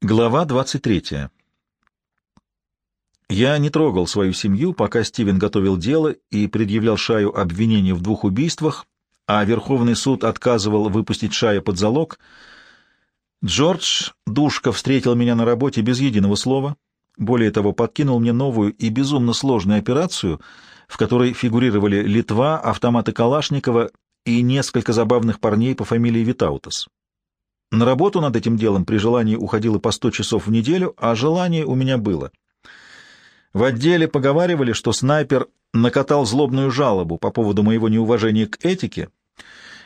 Глава 23. Я не трогал свою семью, пока Стивен готовил дело и предъявлял Шаю обвинение в двух убийствах, а Верховный суд отказывал выпустить Шая под залог. Джордж Душка встретил меня на работе без единого слова. Более того, подкинул мне новую и безумно сложную операцию, в которой фигурировали Литва, автоматы Калашникова и несколько забавных парней по фамилии Витаутас. На работу над этим делом при желании уходило по сто часов в неделю, а желание у меня было. В отделе поговаривали, что снайпер накатал злобную жалобу по поводу моего неуважения к этике,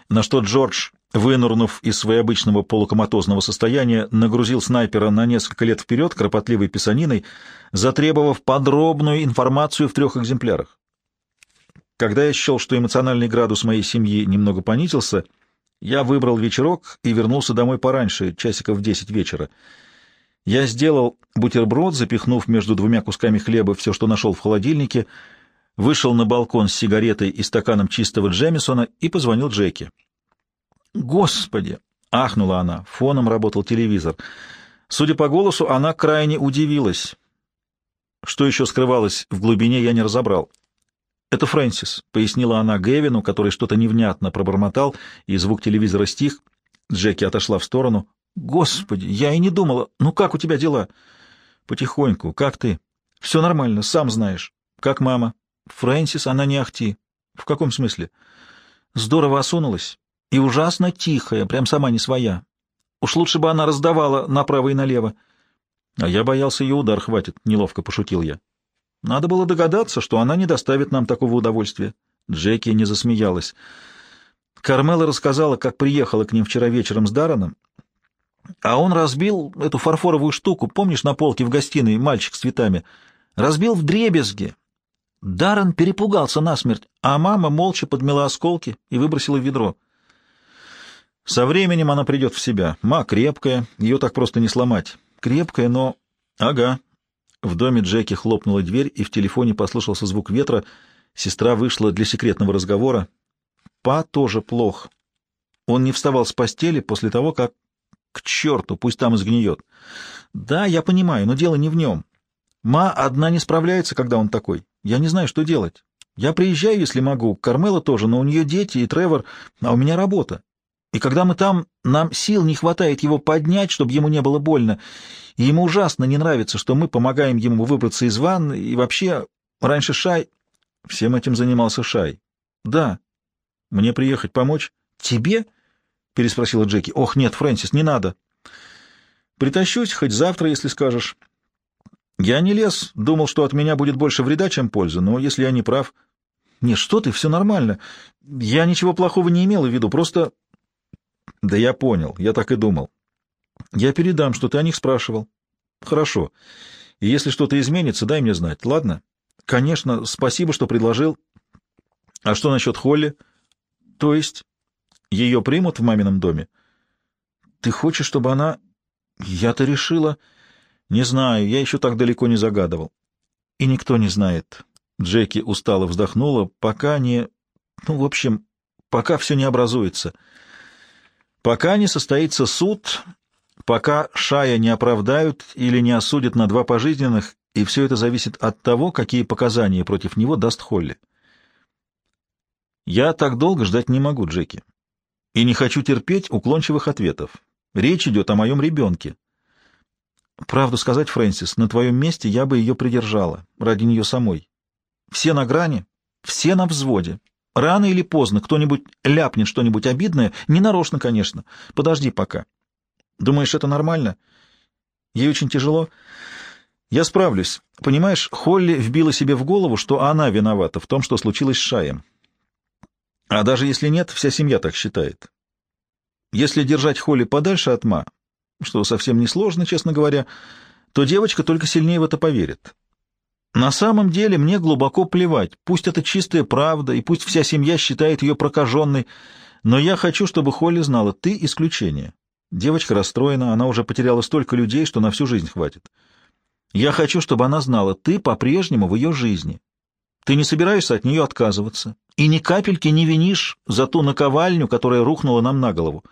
на что Джордж, вынурнув из своеобычного полукоматозного состояния, нагрузил снайпера на несколько лет вперед кропотливой писаниной, затребовав подробную информацию в трех экземплярах. Когда я счел, что эмоциональный градус моей семьи немного понизился, — я выбрал вечерок и вернулся домой пораньше, часиков в десять вечера. Я сделал бутерброд, запихнув между двумя кусками хлеба все, что нашел в холодильнике, вышел на балкон с сигаретой и стаканом чистого Джемисона и позвонил Джеки. «Господи!» — ахнула она. Фоном работал телевизор. Судя по голосу, она крайне удивилась. Что еще скрывалось в глубине, я не разобрал. «Это Фрэнсис», — пояснила она Гэвину, который что-то невнятно пробормотал, и звук телевизора стих. Джеки отошла в сторону. «Господи, я и не думала. Ну как у тебя дела?» «Потихоньку. Как ты?» «Все нормально, сам знаешь. Как мама?» «Фрэнсис, она не ахти». «В каком смысле?» «Здорово осунулась. И ужасно тихая, прям сама не своя. Уж лучше бы она раздавала направо и налево». «А я боялся, ее удар хватит», — неловко пошутил я. Надо было догадаться, что она не доставит нам такого удовольствия. Джеки не засмеялась. Кармела рассказала, как приехала к ним вчера вечером с Дараном, а он разбил эту фарфоровую штуку, помнишь, на полке в гостиной, мальчик с цветами, разбил в дребезги. Даррен перепугался насмерть, а мама молча подмела осколки и выбросила в ведро. Со временем она придет в себя. Ма крепкая, ее так просто не сломать. Крепкая, но... Ага, в доме Джеки хлопнула дверь, и в телефоне послышался звук ветра. Сестра вышла для секретного разговора. Па тоже плох. Он не вставал с постели после того, как... К черту, пусть там и сгниет. Да, я понимаю, но дело не в нем. Ма одна не справляется, когда он такой. Я не знаю, что делать. Я приезжаю, если могу. Кармела тоже, но у нее дети и Тревор, а у меня работа. И когда мы там, нам сил не хватает его поднять, чтобы ему не было больно. И ему ужасно не нравится, что мы помогаем ему выбраться из ванны, и вообще, раньше Шай... Всем этим занимался Шай. Да. Мне приехать помочь? Тебе? Переспросила Джеки. Ох, нет, Фрэнсис, не надо. Притащусь хоть завтра, если скажешь. Я не лез, думал, что от меня будет больше вреда, чем пользы, но если я не прав... Не, что ты, все нормально. Я ничего плохого не имел в виду, просто да я понял, я так и думал. Я передам, что ты о них спрашивал. Хорошо. И если что-то изменится, дай мне знать, ладно? Конечно, спасибо, что предложил. А что насчет Холли? То есть ее примут в мамином доме? Ты хочешь, чтобы она... Я-то решила... Не знаю, я еще так далеко не загадывал. И никто не знает. Джеки устало вздохнула, пока не... Ну, в общем, пока все не образуется. — Пока не состоится суд, пока Шая не оправдают или не осудят на два пожизненных, и все это зависит от того, какие показания против него даст Холли. Я так долго ждать не могу, Джеки. И не хочу терпеть уклончивых ответов. Речь идет о моем ребенке. Правду сказать, Фрэнсис, на твоем месте я бы ее придержала, ради нее самой. Все на грани, все на взводе. Рано или поздно кто-нибудь ляпнет что-нибудь обидное, ненарочно, конечно. Подожди пока. Думаешь, это нормально? Ей очень тяжело. Я справлюсь. Понимаешь, Холли вбила себе в голову, что она виновата в том, что случилось с Шаем. А даже если нет, вся семья так считает. Если держать Холли подальше от Ма, что совсем несложно, честно говоря, то девочка только сильнее в это поверит. На самом деле мне глубоко плевать, пусть это чистая правда, и пусть вся семья считает ее прокаженной, но я хочу, чтобы Холли знала, ты исключение. Девочка расстроена, она уже потеряла столько людей, что на всю жизнь хватит. Я хочу, чтобы она знала, ты по-прежнему в ее жизни. Ты не собираешься от нее отказываться, и ни капельки не винишь за ту наковальню, которая рухнула нам на голову.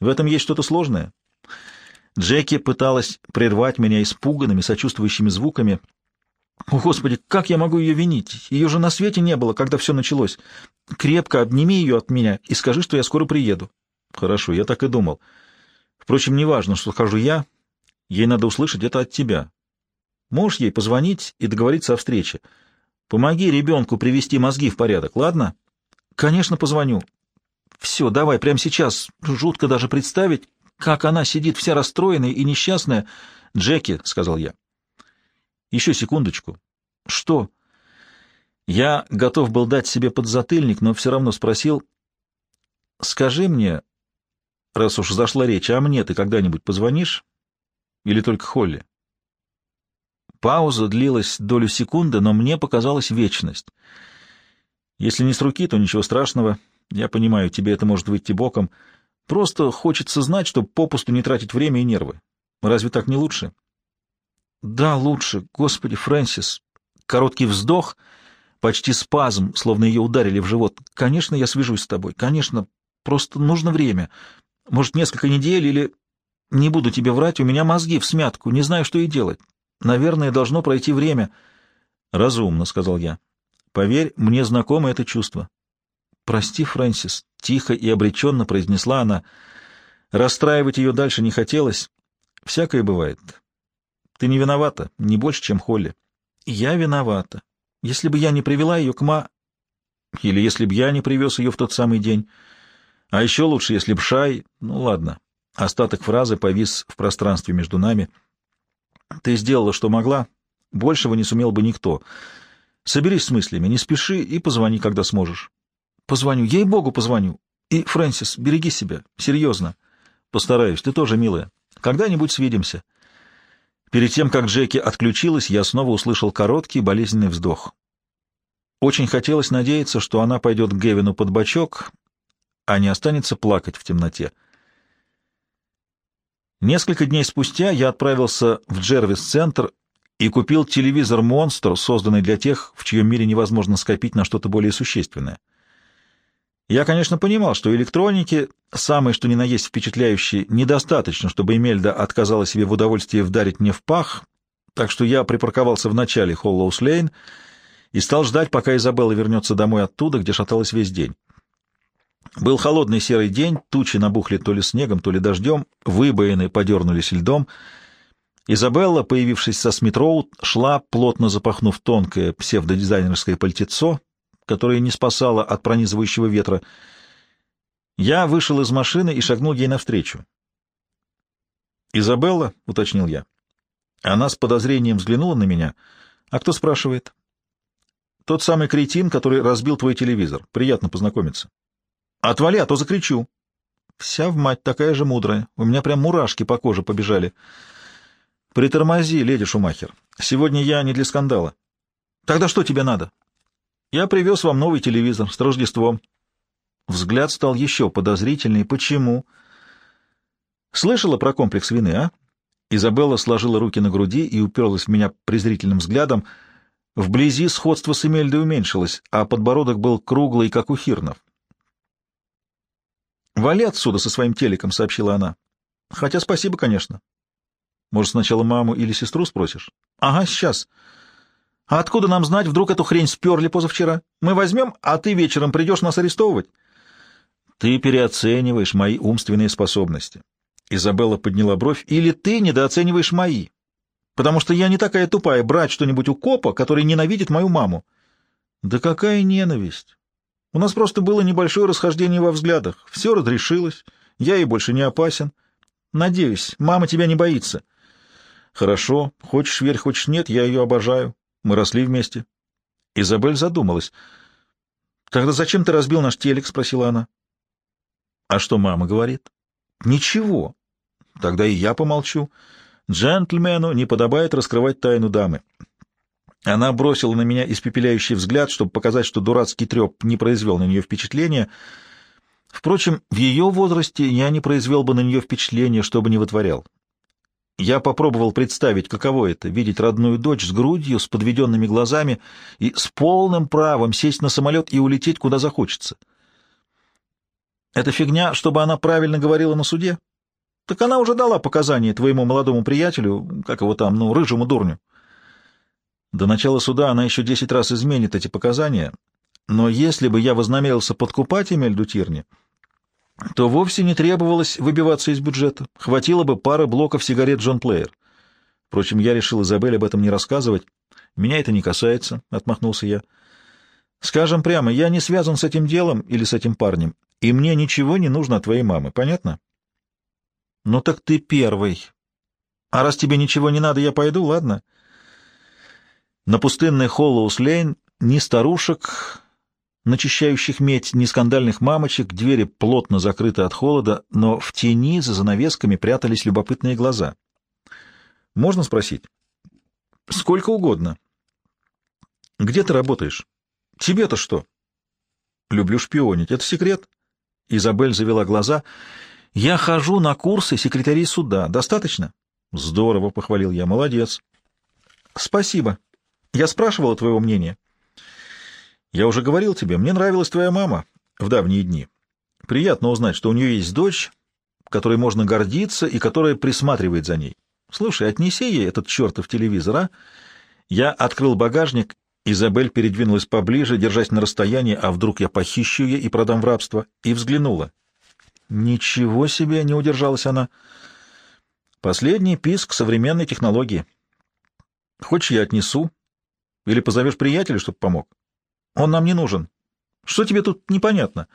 В этом есть что-то сложное. Джеки пыталась прервать меня испуганными, сочувствующими звуками. О, Господи, как я могу ее винить? Ее же на свете не было, когда все началось. Крепко обними ее от меня и скажи, что я скоро приеду. Хорошо, я так и думал. Впрочем, неважно, что скажу я. Ей надо услышать это от тебя. Можешь ей позвонить и договориться о встрече. Помоги ребенку привести мозги в порядок, ладно? Конечно, позвоню. Все, давай, прямо сейчас. Жутко даже представить, как она сидит вся расстроенная и несчастная. Джеки, — сказал я. Еще секундочку. Что? Я готов был дать себе подзатыльник, но все равно спросил. Скажи мне, раз уж зашла речь, а мне ты когда-нибудь позвонишь? Или только Холли? Пауза длилась долю секунды, но мне показалась вечность. Если не с руки, то ничего страшного. Я понимаю, тебе это может выйти боком. Просто хочется знать, чтобы попусту не тратить время и нервы. Разве так не лучше? Да, лучше. Господи, Фрэнсис. Короткий вздох, почти спазм, словно ее ударили в живот. Конечно, я свяжусь с тобой. Конечно, просто нужно время. Может, несколько недель или... Не буду тебе врать, у меня мозги в смятку, не знаю, что и делать. Наверное, должно пройти время. Разумно, сказал я. Поверь, мне знакомо это чувство. Прости, Фрэнсис, тихо и обреченно произнесла она. Расстраивать ее дальше не хотелось. Всякое бывает. Ты не виновата, не больше, чем Холли. Я виновата. Если бы я не привела ее к ма... Или если бы я не привез ее в тот самый день. А еще лучше, если б Шай... Ну, ладно. Остаток фразы повис в пространстве между нами — ты сделала, что могла. Большего не сумел бы никто. Соберись с мыслями, не спеши и позвони, когда сможешь. Позвоню, ей-богу, позвоню. И, Фрэнсис, береги себя. Серьезно. Постараюсь, ты тоже, милая. Когда-нибудь свидимся. Перед тем, как Джеки отключилась, я снова услышал короткий болезненный вздох. Очень хотелось надеяться, что она пойдет к Гевину под бочок, а не останется плакать в темноте. Несколько дней спустя я отправился в Джервис-центр и купил телевизор «Монстр», созданный для тех, в чьем мире невозможно скопить на что-то более существенное. Я, конечно, понимал, что электроники, самое что ни на есть впечатляющее, недостаточно, чтобы Эмельда отказала себе в удовольствии вдарить мне в пах, так что я припарковался в начале Холлоус-Лейн и стал ждать, пока Изабелла вернется домой оттуда, где шаталась весь день. Был холодный серый день, тучи набухли то ли снегом, то ли дождем, выбоины подернулись льдом. Изабелла, появившись со Смитроуд, шла, плотно запахнув тонкое псевдодизайнерское пальтецо, которое не спасало от пронизывающего ветра. Я вышел из машины и шагнул ей навстречу. «Изабелла?» — уточнил я. Она с подозрением взглянула на меня. «А кто спрашивает?» «Тот самый кретин, который разбил твой телевизор. Приятно познакомиться». Отвали, а то закричу. Вся в мать такая же мудрая. У меня прям мурашки по коже побежали. Притормози, леди Шумахер. Сегодня я не для скандала. Тогда что тебе надо? Я привез вам новый телевизор с Рождеством. Взгляд стал еще подозрительней. Почему? Слышала про комплекс вины, а? Изабелла сложила руки на груди и уперлась в меня презрительным взглядом. Вблизи сходство с Эмельдой уменьшилось, а подбородок был круглый, как у Хирнов. «Вали отсюда со своим телеком», — сообщила она. «Хотя спасибо, конечно». «Может, сначала маму или сестру спросишь?» «Ага, сейчас». «А откуда нам знать, вдруг эту хрень сперли позавчера? Мы возьмем, а ты вечером придешь нас арестовывать?» «Ты переоцениваешь мои умственные способности». Изабелла подняла бровь. «Или ты недооцениваешь мои, потому что я не такая тупая брать что-нибудь у копа, который ненавидит мою маму». «Да какая ненависть! У нас просто было небольшое расхождение во взглядах. Все разрешилось. Я ей больше не опасен. Надеюсь, мама тебя не боится. Хорошо. Хочешь верь, хочешь нет, я ее обожаю. Мы росли вместе. Изабель задумалась. Тогда зачем ты разбил наш телек? спросила она. А что мама говорит? Ничего. Тогда и я помолчу. Джентльмену не подобает раскрывать тайну дамы. Она бросила на меня испепеляющий взгляд, чтобы показать, что дурацкий треп не произвел на нее впечатления. Впрочем, в ее возрасте я не произвел бы на нее впечатления, что бы ни вытворял. Я попробовал представить, каково это — видеть родную дочь с грудью, с подведенными глазами и с полным правом сесть на самолет и улететь, куда захочется. Это фигня, чтобы она правильно говорила на суде? Так она уже дала показания твоему молодому приятелю, как его там, ну, рыжему дурню. До начала суда она еще десять раз изменит эти показания, но если бы я вознамерился подкупать Эмельду Тирни, то вовсе не требовалось выбиваться из бюджета. Хватило бы пары блоков сигарет Джон Плеер. Впрочем, я решил Изабель об этом не рассказывать. Меня это не касается, — отмахнулся я. Скажем прямо, я не связан с этим делом или с этим парнем, и мне ничего не нужно от твоей мамы, понятно? Ну так ты первый. А раз тебе ничего не надо, я пойду, ладно? На пустынный Холлоус-Лейн ни старушек, начищающих медь, ни скандальных мамочек, двери плотно закрыты от холода, но в тени за занавесками прятались любопытные глаза. Можно спросить? Сколько угодно. Где ты работаешь? Тебе-то что? Люблю шпионить. Это секрет? Изабель завела глаза. Я хожу на курсы секретарей суда. Достаточно? Здорово, похвалил я. Молодец. Спасибо. Я спрашивала твоего мнения. Я уже говорил тебе, мне нравилась твоя мама в давние дни. Приятно узнать, что у нее есть дочь, которой можно гордиться и которая присматривает за ней. Слушай, отнеси ей этот чертов телевизор, а? Я открыл багажник, Изабель передвинулась поближе, держась на расстоянии, а вдруг я похищу ее и продам в рабство, и взглянула. Ничего себе, не удержалась она. Последний писк современной технологии. Хочешь, я отнесу? Или позовешь приятеля, чтобы помог? Он нам не нужен. Что тебе тут непонятно?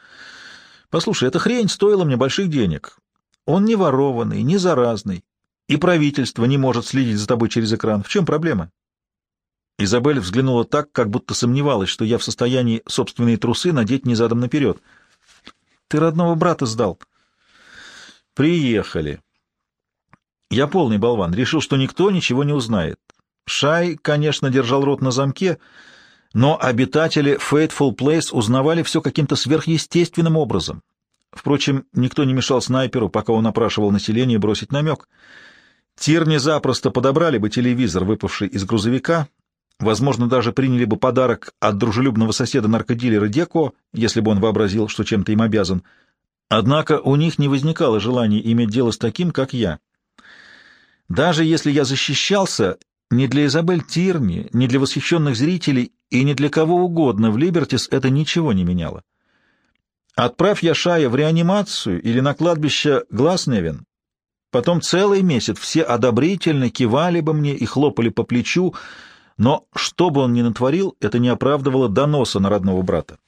Послушай, эта хрень стоила мне больших денег. Он не ворованный, не заразный, и правительство не может следить за тобой через экран. В чем проблема? Изабель взглянула так, как будто сомневалась, что я в состоянии собственные трусы надеть не задом наперед. Ты родного брата сдал. Приехали. Я полный болван, решил, что никто ничего не узнает. Шай, конечно, держал рот на замке, но обитатели Fateful Place узнавали все каким-то сверхъестественным образом. Впрочем, никто не мешал снайперу, пока он опрашивал население, бросить намек. Тирни запросто подобрали бы телевизор, выпавший из грузовика, возможно, даже приняли бы подарок от дружелюбного соседа-наркодилера Деко, если бы он вообразил, что чем-то им обязан. Однако у них не возникало желания иметь дело с таким, как я. Даже если я защищался, ни для Изабель Тирни, ни для восхищенных зрителей и ни для кого угодно в Либертис это ничего не меняло. Отправь я Шая в реанимацию или на кладбище Гласневен, потом целый месяц все одобрительно кивали бы мне и хлопали по плечу, но что бы он ни натворил, это не оправдывало доноса на родного брата.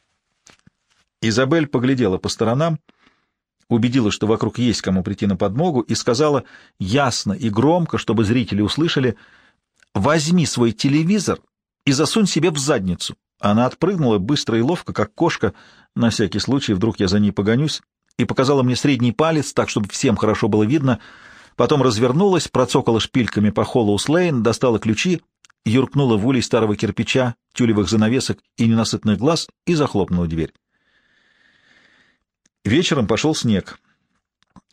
Изабель поглядела по сторонам, убедилась, что вокруг есть кому прийти на подмогу, и сказала ясно и громко, чтобы зрители услышали — возьми свой телевизор и засунь себе в задницу. Она отпрыгнула быстро и ловко, как кошка, на всякий случай, вдруг я за ней погонюсь, и показала мне средний палец, так, чтобы всем хорошо было видно, потом развернулась, процокала шпильками по холлу Слейн, достала ключи, юркнула в улей старого кирпича, тюлевых занавесок и ненасытных глаз и захлопнула дверь. Вечером пошел снег.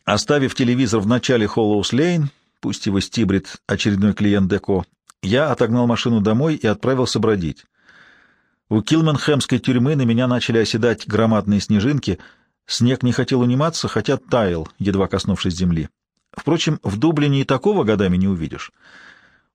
Оставив телевизор в начале Холлоус-Лейн, пусть его стибрит очередной клиент Деко, я отогнал машину домой и отправился бродить. У Килменхэмской тюрьмы на меня начали оседать громадные снежинки. Снег не хотел униматься, хотя таял, едва коснувшись земли. Впрочем, в Дублине и такого годами не увидишь.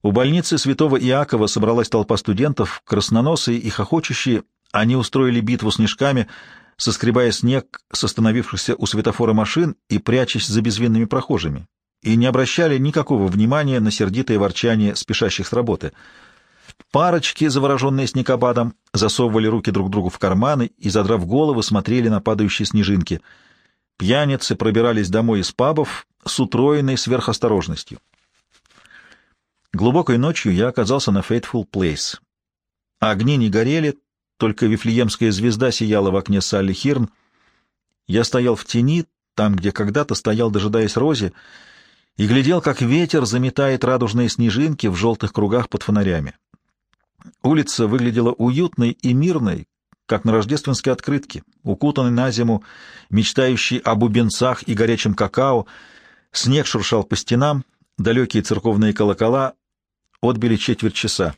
У больницы святого Иакова собралась толпа студентов, красноносые и хохочущие. Они устроили битву снежками, соскребая снег с остановившихся у светофора машин и прячась за безвинными прохожими и не обращали никакого внимания на сердитое ворчание спешащих с работы. Парочки, завороженные снегопадом, засовывали руки друг другу в карманы и, задрав головы, смотрели на падающие снежинки. Пьяницы пробирались домой из пабов с утроенной сверхосторожностью. Глубокой ночью я оказался на Faithful Place. Огни не горели, только вифлеемская звезда сияла в окне Салли Хирн. Я стоял в тени, там, где когда-то стоял, дожидаясь Рози, и глядел, как ветер заметает радужные снежинки в желтых кругах под фонарями. Улица выглядела уютной и мирной, как на рождественской открытке, укутанной на зиму, мечтающей о бубенцах и горячем какао. Снег шуршал по стенам, далекие церковные колокола отбили четверть часа.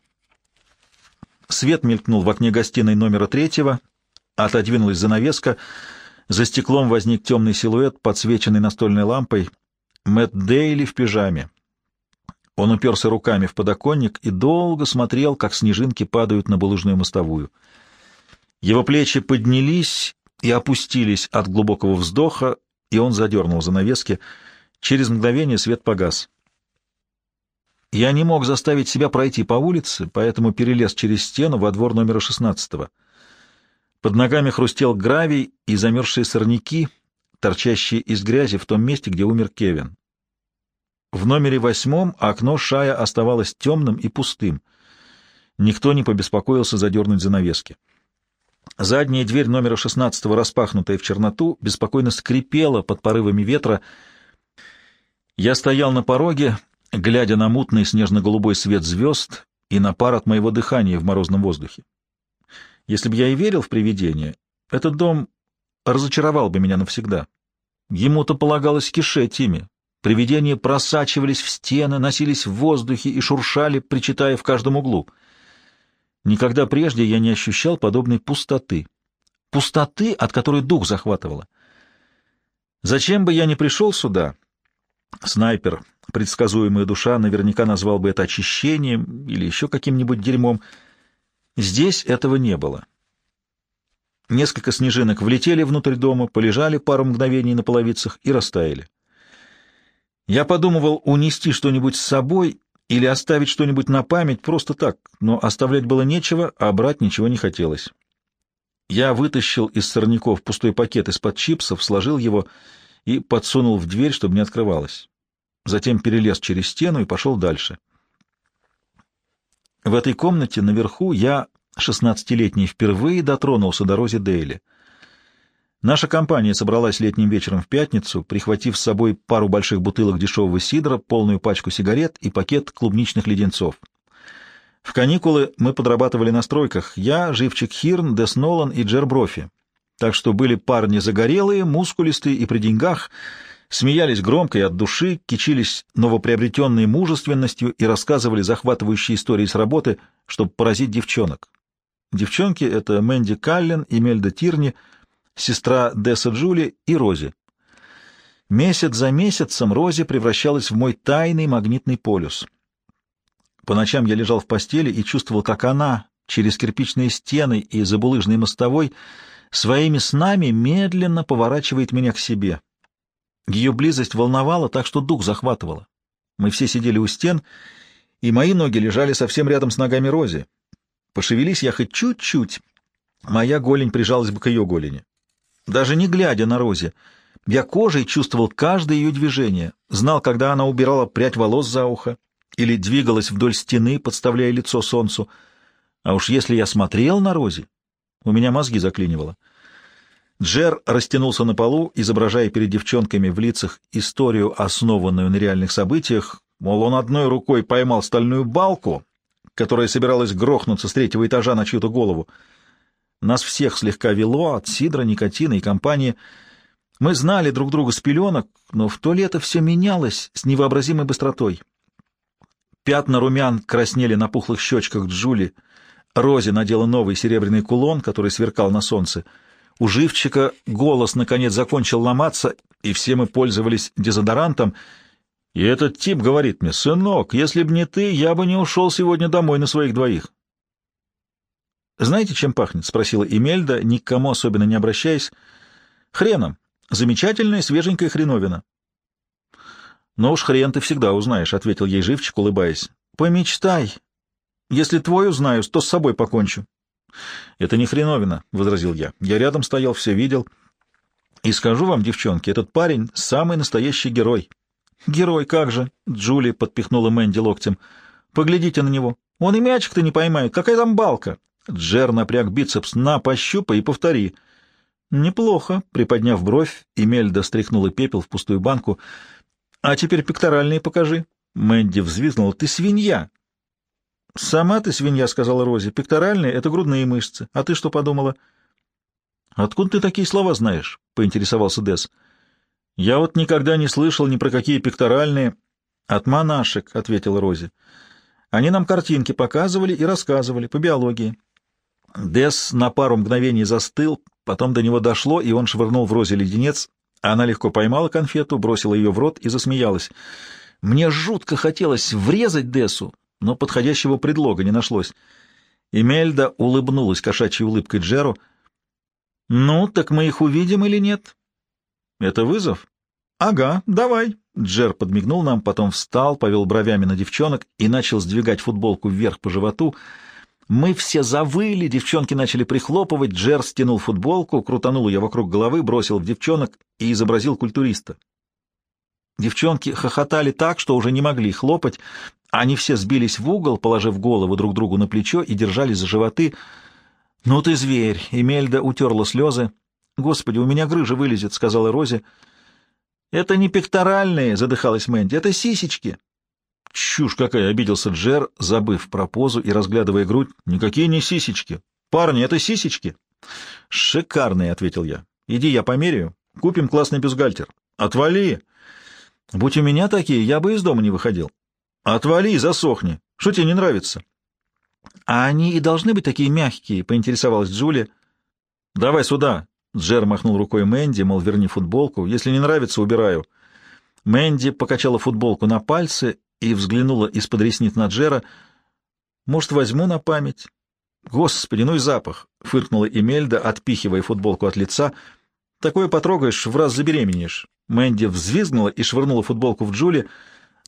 Свет мелькнул в окне гостиной номера третьего, отодвинулась занавеска, за стеклом возник темный силуэт, подсвеченный настольной лампой — Мэтт Дейли в пижаме. Он уперся руками в подоконник и долго смотрел, как снежинки падают на булыжную мостовую. Его плечи поднялись и опустились от глубокого вздоха, и он задернул занавески. Через мгновение свет погас. Я не мог заставить себя пройти по улице, поэтому перелез через стену во двор номера шестнадцатого. Под ногами хрустел гравий и замерзшие сорняки, торчащие из грязи в том месте, где умер Кевин. В номере восьмом окно Шая оставалось темным и пустым. Никто не побеспокоился задернуть занавески. Задняя дверь номера шестнадцатого, распахнутая в черноту, беспокойно скрипела под порывами ветра. Я стоял на пороге, глядя на мутный снежно-голубой свет звезд и на пар от моего дыхания в морозном воздухе. Если бы я и верил в привидения, этот дом разочаровал бы меня навсегда. Ему-то полагалось кишеть ими. Привидения просачивались в стены, носились в воздухе и шуршали, причитая в каждом углу. Никогда прежде я не ощущал подобной пустоты. Пустоты, от которой дух захватывало. Зачем бы я не пришел сюда, снайпер, предсказуемая душа, наверняка назвал бы это очищением или еще каким-нибудь дерьмом. Здесь этого не было. Несколько снежинок влетели внутрь дома, полежали пару мгновений на половицах и растаяли. Я подумывал унести что-нибудь с собой или оставить что-нибудь на память просто так, но оставлять было нечего, а брать ничего не хотелось. Я вытащил из сорняков пустой пакет из-под чипсов, сложил его и подсунул в дверь, чтобы не открывалась. Затем перелез через стену и пошел дальше. В этой комнате наверху я шестнадцатилетний, впервые дотронулся до Рози Дейли. Наша компания собралась летним вечером в пятницу, прихватив с собой пару больших бутылок дешевого сидра, полную пачку сигарет и пакет клубничных леденцов. В каникулы мы подрабатывали на стройках. Я, Живчик Хирн, Дес Нолан и Джер Брофи. Так что были парни загорелые, мускулистые и при деньгах, смеялись громко и от души, кичились новоприобретенной мужественностью и рассказывали захватывающие истории с работы, чтобы поразить девчонок. Девчонки — это Мэнди Каллен, Мельда Тирни, сестра Десса Джули и Рози. Месяц за месяцем Рози превращалась в мой тайный магнитный полюс. По ночам я лежал в постели и чувствовал, как она через кирпичные стены и забулыжный мостовой своими снами медленно поворачивает меня к себе. Ее близость волновала так, что дух захватывала. Мы все сидели у стен, и мои ноги лежали совсем рядом с ногами Рози. Пошевелись я хоть чуть-чуть, моя голень прижалась бы к ее голени. Даже не глядя на Розе, я кожей чувствовал каждое ее движение, знал, когда она убирала прядь волос за ухо или двигалась вдоль стены, подставляя лицо солнцу. А уж если я смотрел на Розе, у меня мозги заклинивало. Джер растянулся на полу, изображая перед девчонками в лицах историю, основанную на реальных событиях, мол, он одной рукой поймал стальную балку, которая собиралась грохнуться с третьего этажа на чью-то голову. Нас всех слегка вело от сидра, никотина и компании. Мы знали друг друга с пеленок, но в то лето все менялось с невообразимой быстротой. Пятна румян краснели на пухлых щечках Джули. Рози надела новый серебряный кулон, который сверкал на солнце. У живчика голос, наконец, закончил ломаться, и все мы пользовались дезодорантом — и этот тип говорит мне, «Сынок, если б не ты, я бы не ушел сегодня домой на своих двоих». «Знаете, чем пахнет?» — спросила Эмельда, ни к кому особенно не обращаясь. «Хреном. Замечательная свеженькая хреновина». «Ну уж хрен ты всегда узнаешь», — ответил ей живчик, улыбаясь. «Помечтай. Если твой узнаю, то с собой покончу». «Это не хреновина», — возразил я. «Я рядом стоял, все видел. И скажу вам, девчонки, этот парень — самый настоящий герой». «Герой, как же!» — Джули подпихнула Мэнди локтем. «Поглядите на него. Он и мячик-то не поймает. Какая там балка?» Джер напряг бицепс. «На, пощупай и повтори». «Неплохо», — приподняв бровь, Эмельда стряхнула пепел в пустую банку. «А теперь пекторальные покажи». Мэнди взвизгнула. «Ты свинья!» «Сама ты свинья», — сказала Рози. «Пекторальные — это грудные мышцы. А ты что подумала?» «Откуда ты такие слова знаешь?» — поинтересовался Десс. Я вот никогда не слышал ни про какие пекторальные. От монашек, — ответила Рози. Они нам картинки показывали и рассказывали по биологии. Дес на пару мгновений застыл, потом до него дошло, и он швырнул в Розе леденец. Она легко поймала конфету, бросила ее в рот и засмеялась. Мне жутко хотелось врезать Десу, но подходящего предлога не нашлось. Эмельда улыбнулась кошачьей улыбкой Джеру. «Ну, так мы их увидим или нет?» «Это вызов?» «Ага, давай». Джер подмигнул нам, потом встал, повел бровями на девчонок и начал сдвигать футболку вверх по животу. Мы все завыли, девчонки начали прихлопывать, Джер стянул футболку, крутанул ее вокруг головы, бросил в девчонок и изобразил культуриста. Девчонки хохотали так, что уже не могли хлопать. Они все сбились в угол, положив голову друг другу на плечо и держались за животы. «Ну ты зверь!» — Эмельда утерла слезы. «Господи, у меня грыжа вылезет», — сказала Рози. «Это не пекторальные», — задыхалась Мэнди, — «это сисечки». «Чушь какая!» — обиделся Джер, забыв про позу и разглядывая грудь. «Никакие не сисечки. Парни, это сисечки». «Шикарные», — ответил я. «Иди, я померяю. Купим классный бюстгальтер». «Отвали!» «Будь у меня такие, я бы из дома не выходил». «Отвали засохни. Что тебе не нравится?» «А они и должны быть такие мягкие», — поинтересовалась Джулия. «Давай сюда», Джер махнул рукой Мэнди, мол, верни футболку. Если не нравится, убираю. Мэнди покачала футболку на пальцы и взглянула из-под ресниц на Джера. «Может, возьму на память?» «Господи, ну и запах!» — фыркнула Эмельда, отпихивая футболку от лица. «Такое потрогаешь, в раз забеременеешь». Мэнди взвизгнула и швырнула футболку в Джули.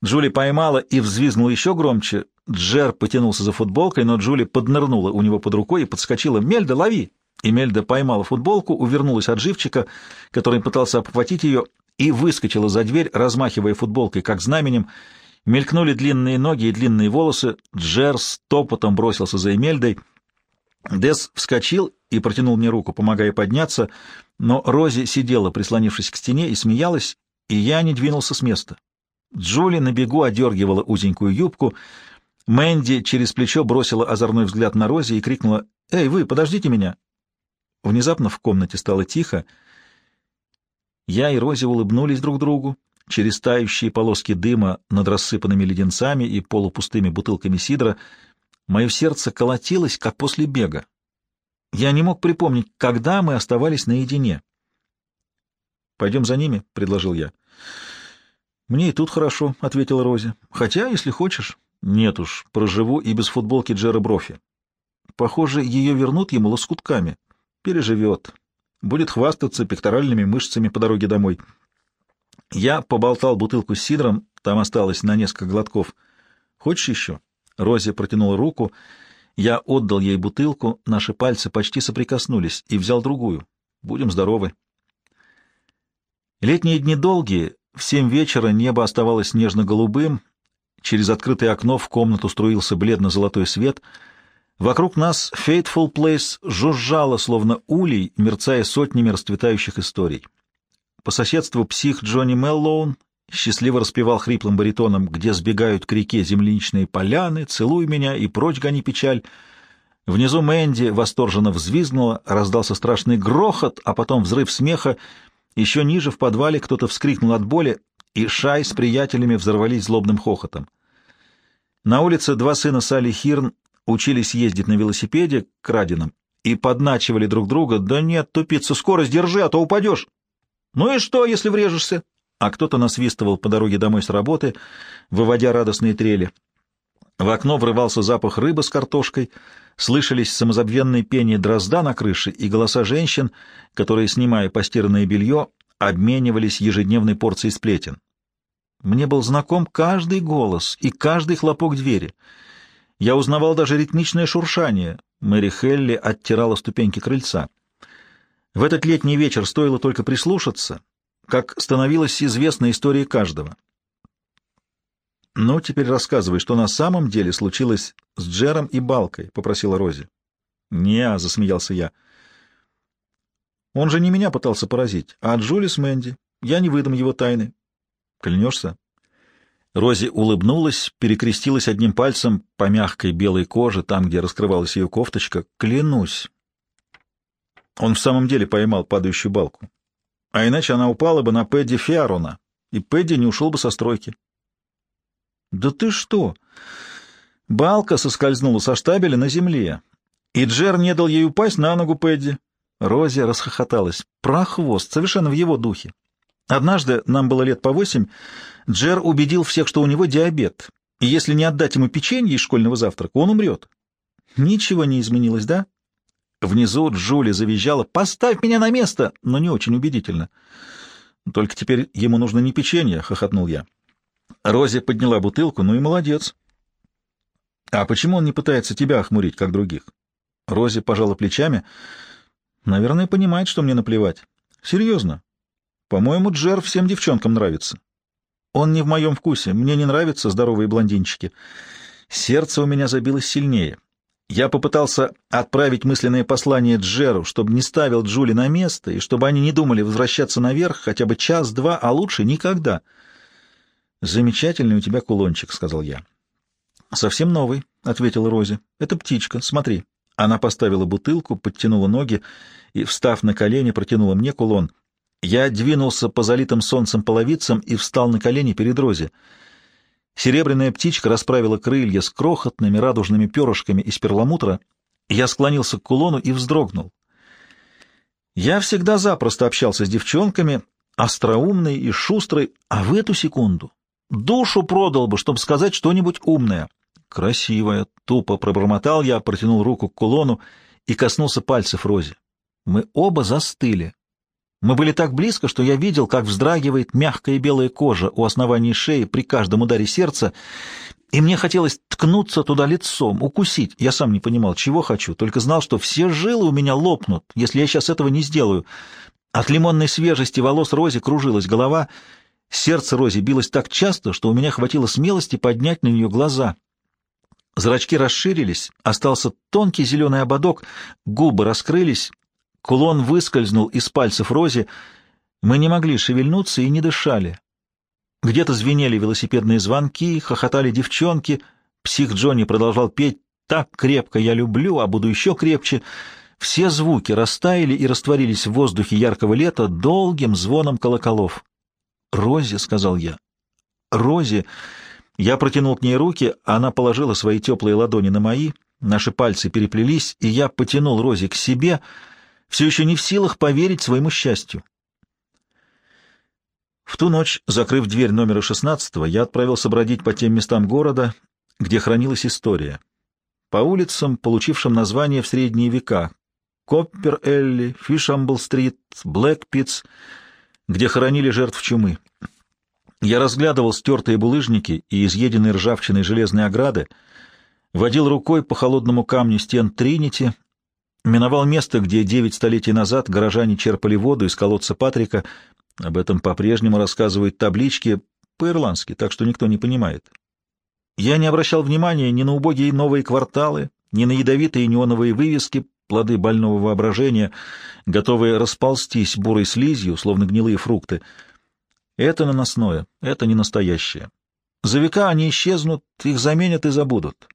Джули поймала и взвизгнула еще громче. Джер потянулся за футболкой, но Джули поднырнула у него под рукой и подскочила. «Мельда, лови!» Эмельда поймала футболку, увернулась от живчика, который пытался обхватить ее, и выскочила за дверь, размахивая футболкой, как знаменем. Мелькнули длинные ноги и длинные волосы. Джер с топотом бросился за Эмельдой. Дес вскочил и протянул мне руку, помогая подняться, но Рози сидела, прислонившись к стене, и смеялась, и я не двинулся с места. Джули на бегу одергивала узенькую юбку. Мэнди через плечо бросила озорной взгляд на Рози и крикнула «Эй, вы, подождите меня!» Внезапно в комнате стало тихо. Я и Рози улыбнулись друг другу. Через тающие полоски дыма над рассыпанными леденцами и полупустыми бутылками сидра мое сердце колотилось, как после бега. Я не мог припомнить, когда мы оставались наедине. «Пойдем за ними», — предложил я. «Мне и тут хорошо», — ответила Рози. «Хотя, если хочешь...» «Нет уж, проживу и без футболки Джера Брофи. Похоже, ее вернут ему лоскутками». Переживет. Будет хвастаться пекторальными мышцами по дороге домой. Я поболтал бутылку с сидром, там осталось на несколько глотков. Хочешь еще? Рози протянула руку. Я отдал ей бутылку, наши пальцы почти соприкоснулись, и взял другую. Будем здоровы. Летние дни долгие, в семь вечера небо оставалось нежно-голубым, через открытое окно в комнату струился бледно-золотой свет — Вокруг нас Fateful Place жужжало, словно улей, мерцая сотнями расцветающих историй. По соседству псих Джонни Меллоун счастливо распевал хриплым баритоном, где сбегают к реке земляничные поляны, целуй меня и прочь гони печаль. Внизу Мэнди восторженно взвизгнула, раздался страшный грохот, а потом взрыв смеха. Еще ниже в подвале кто-то вскрикнул от боли, и Шай с приятелями взорвались злобным хохотом. На улице два сына Салли Хирн учились ездить на велосипеде к краденным и подначивали друг друга. «Да нет, тупица, скорость держи, а то упадешь!» «Ну и что, если врежешься?» А кто-то насвистывал по дороге домой с работы, выводя радостные трели. В окно врывался запах рыбы с картошкой, слышались самозабвенные пение дрозда на крыше и голоса женщин, которые, снимая постиранное белье, обменивались ежедневной порцией сплетен. Мне был знаком каждый голос и каждый хлопок двери — я узнавал даже ритмичное шуршание. Мэри Хелли оттирала ступеньки крыльца. В этот летний вечер стоило только прислушаться, как становилась известна история каждого. «Ну, теперь рассказывай, что на самом деле случилось с Джером и Балкой», — попросила Рози. «Не-а», засмеялся я. «Он же не меня пытался поразить, а Джули с Мэнди. Я не выдам его тайны». «Клянешься?» Рози улыбнулась, перекрестилась одним пальцем по мягкой белой коже, там, где раскрывалась ее кофточка. Клянусь. Он в самом деле поймал падающую балку. А иначе она упала бы на Пэдди Фиарона, и Пэдди не ушел бы со стройки. «Да ты что?» Балка соскользнула со штабеля на земле, и Джер не дал ей упасть на ногу Пэдди. Рози расхохоталась. Прохвост, совершенно в его духе. Однажды, нам было лет по восемь, Джер убедил всех, что у него диабет, и если не отдать ему печенье из школьного завтрака, он умрет. Ничего не изменилось, да? Внизу Джули завизжала «Поставь меня на место!» но не очень убедительно. «Только теперь ему нужно не печенье», — хохотнул я. Рози подняла бутылку, ну и молодец. «А почему он не пытается тебя охмурить, как других?» Рози пожала плечами. «Наверное, понимает, что мне наплевать. Серьезно. По-моему, Джер всем девчонкам нравится. Он не в моем вкусе. Мне не нравятся здоровые блондинчики. Сердце у меня забилось сильнее. Я попытался отправить мысленное послание Джеру, чтобы не ставил Джули на место и чтобы они не думали возвращаться наверх хотя бы час-два, а лучше никогда. «Замечательный у тебя кулончик», — сказал я. «Совсем новый», — ответила Рози. «Это птичка, смотри». Она поставила бутылку, подтянула ноги и, встав на колени, протянула мне кулон. Я двинулся по залитым солнцем половицам и встал на колени перед Рози. Серебряная птичка расправила крылья с крохотными радужными перышками из перламутра. Я склонился к кулону и вздрогнул. Я всегда запросто общался с девчонками, остроумной и шустрой, а в эту секунду душу продал бы, чтобы сказать что-нибудь умное. Красивая, тупо пробормотал я, протянул руку к кулону и коснулся пальцев Рози. Мы оба застыли. Мы были так близко, что я видел, как вздрагивает мягкая белая кожа у основания шеи при каждом ударе сердца, и мне хотелось ткнуться туда лицом, укусить. Я сам не понимал, чего хочу, только знал, что все жилы у меня лопнут, если я сейчас этого не сделаю. От лимонной свежести волос Рози кружилась голова, сердце Рози билось так часто, что у меня хватило смелости поднять на нее глаза. Зрачки расширились, остался тонкий зеленый ободок, губы раскрылись, Кулон выскользнул из пальцев Рози. Мы не могли шевельнуться и не дышали. Где-то звенели велосипедные звонки, хохотали девчонки. Псих Джонни продолжал петь «Так крепко я люблю, а буду еще крепче». Все звуки растаяли и растворились в воздухе яркого лета долгим звоном колоколов. «Рози», — сказал я, — «Рози». Я протянул к ней руки, она положила свои теплые ладони на мои, наши пальцы переплелись, и я потянул Рози к себе — все еще не в силах поверить своему счастью. В ту ночь, закрыв дверь номера 16 я отправился бродить по тем местам города, где хранилась история. По улицам, получившим название в средние века — Коппер-Элли, Фишамбл-стрит, Блэкпитс, где хоронили жертв чумы. Я разглядывал стертые булыжники и изъеденные ржавчиной железные ограды, водил рукой по холодному камню стен Тринити — Миновал место, где девять столетий назад горожане черпали воду из колодца Патрика. Об этом по-прежнему рассказывают таблички по-ирландски, так что никто не понимает. Я не обращал внимания ни на убогие новые кварталы, ни на ядовитые неоновые вывески, плоды больного воображения, готовые расползтись бурой слизью, словно гнилые фрукты. Это наносное, это не настоящее. За века они исчезнут, их заменят и забудут.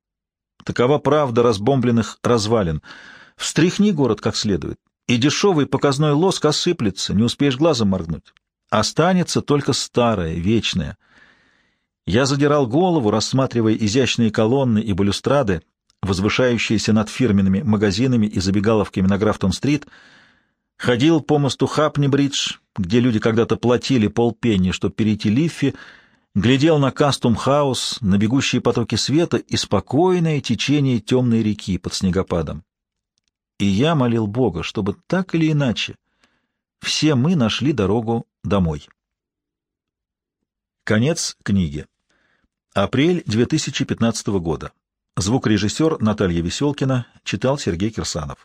Такова правда разбомбленных развалин — Встряхни город как следует, и дешевый показной лоск осыплется, не успеешь глазом моргнуть. Останется только старое, вечное. Я задирал голову, рассматривая изящные колонны и балюстрады, возвышающиеся над фирменными магазинами и забегаловками на Графтон-стрит, ходил по мосту Хапни-бридж, где люди когда-то платили полпенни, чтобы перейти Лиффи, глядел на Кастум-хаус, на бегущие потоки света и спокойное течение темной реки под снегопадом. И я молил Бога, чтобы так или иначе все мы нашли дорогу домой. Конец книги. Апрель 2015 года. Звукорежиссер Наталья Веселкина читал Сергей Кирсанов.